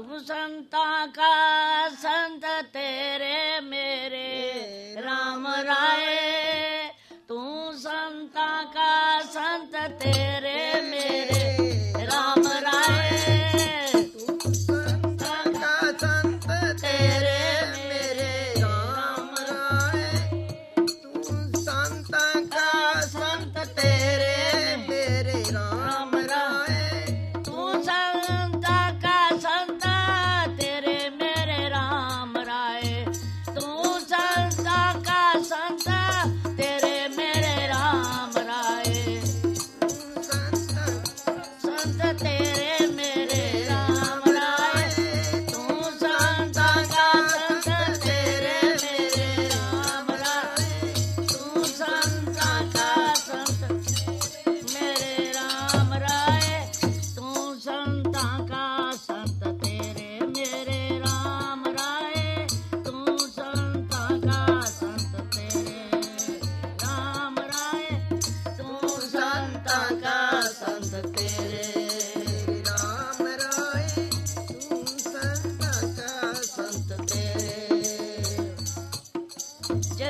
तुम संता का संत तेरे मेरे। राम राय। तू संता का संत तेरे।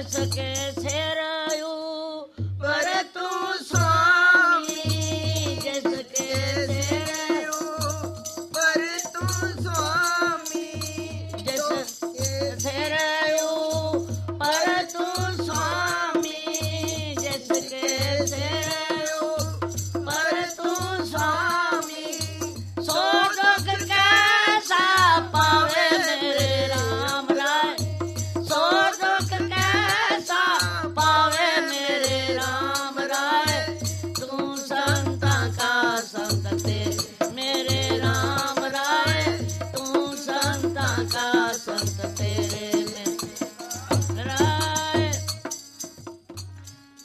सके शेर का संग तेरे में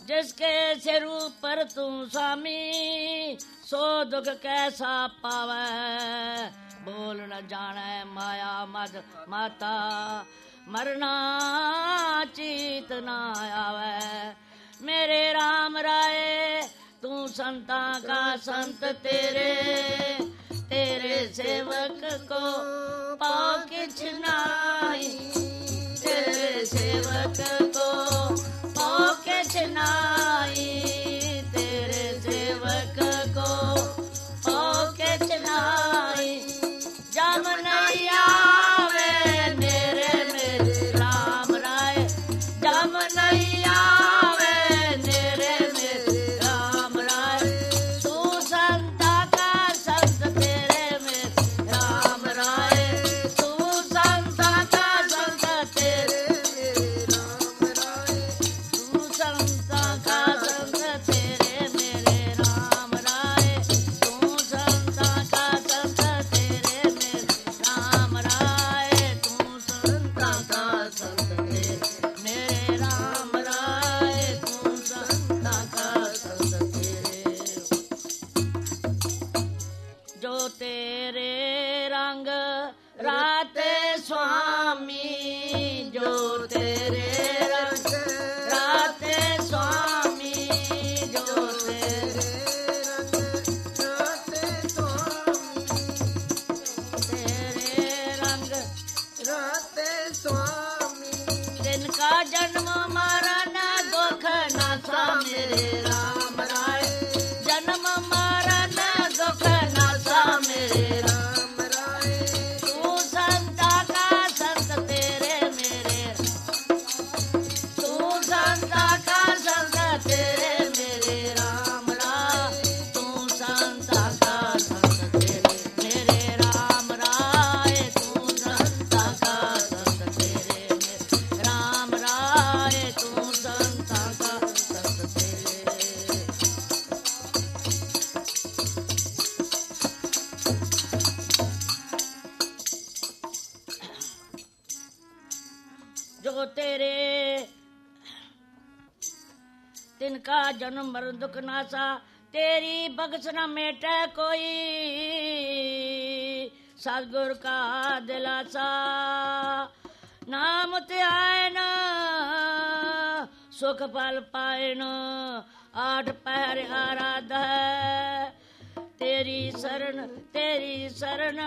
जिसके सिर पर तू स्वामी, सो दुख कैसा पावे? बोल न जाने माया मद माता, मरना चीत ना आवे। मेरे राम राय, तू संता का संत तेरे। तेरे सेवक को पाके tonight. स्वामी। जिनका जन्म मरण दुख न समेरा जो तेरे तिनका जन्म मरण दुख नासा तेरी बगस न मेटे कोई। सतगुर का दिलासा, नाम त्यायन सुख पल पाए न, आठ पैर आराध तेरी शरण तेरी शरण,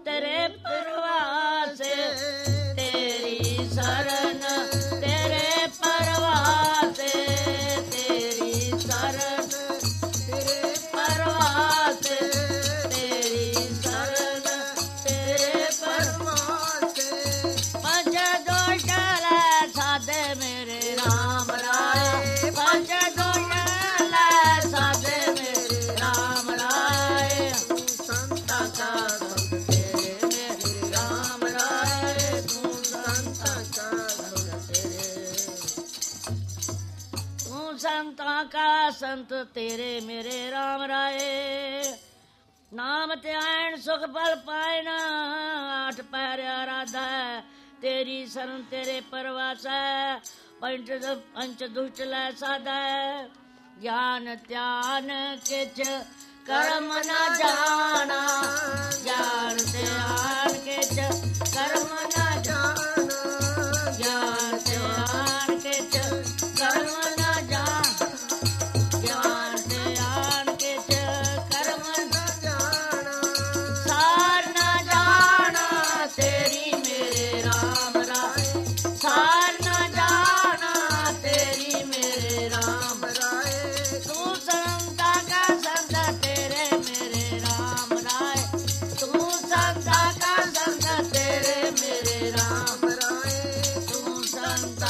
तेरे परवास। sara का संत तेरे मेरे राम राय। नाम त्यान सुख फल पायना आठ पैर आराधा तेरी शरण तेरे परवास है, पंच पंच दुष्टल साधा ज्ञान त्यान किच कर्म न जाना। ज्ञान त्यान किच कर्म न जाना।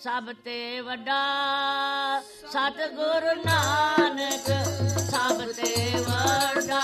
ਸਭ ਤੇ ਵੱਡਾ ਸਤਗੁਰ ਨਾਨਕ ਸਭ ਤੇ ਵੱਡਾ